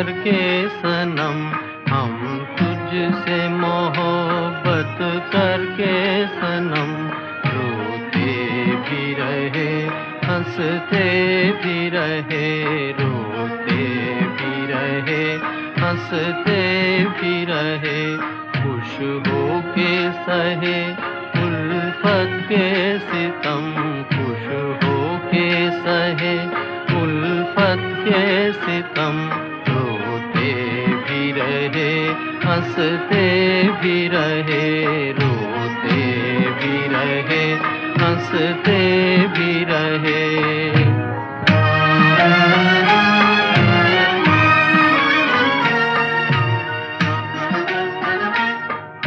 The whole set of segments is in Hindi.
करके सनम, हम तुझसे मोहब्बत करके सनम। रोते भी रहे, हँसते भी रहे, रोते भी रहे, हँसते भी रहे। खुश हो के सहे, उल्फत के सितम। खुश हो के सहे, उल्फत के सितम। हँसते भी रहे, रोते भी रहे, हँसते भी रहे।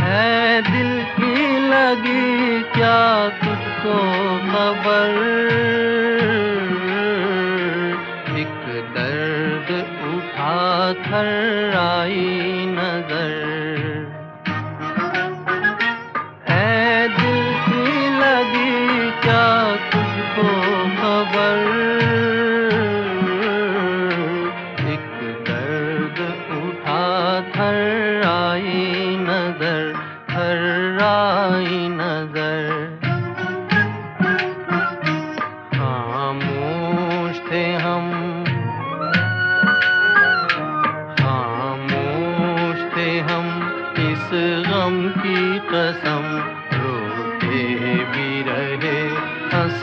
है दिल की लगी क्या तुझको खबर? एक दर्द उठा, थर आई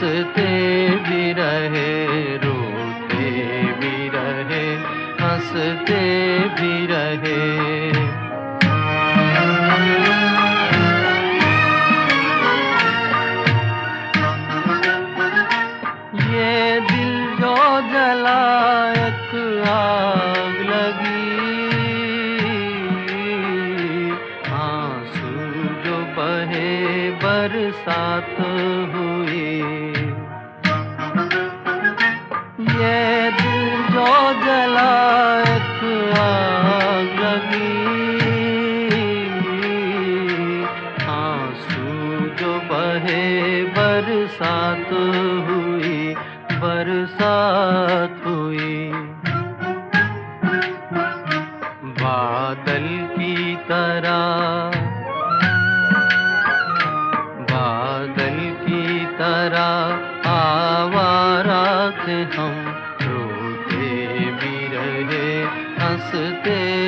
हँसते भी रहे, रोते भी रहे, हँसते भी रहे। ये दिल जो जला, एक आग लगी। आँसू जो बहे, बरसात हुई आँसू जो बहे, बरसात हुई बरसात हुई। बादल की तरह, बादल की तरह आवारा थे हम रोते भी रहे, हँसते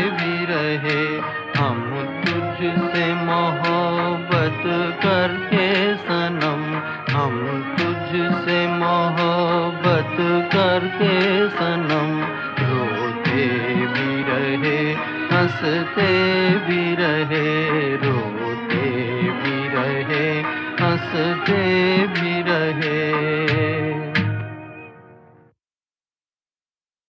भी रहे, हम तुझसे मोहब्बत करके सनम। हम तुझसे मोहब्बत करके सनम। रोते भी रहे, हँसते भी रहे, रोते भी रहे, हँसते भी रहे।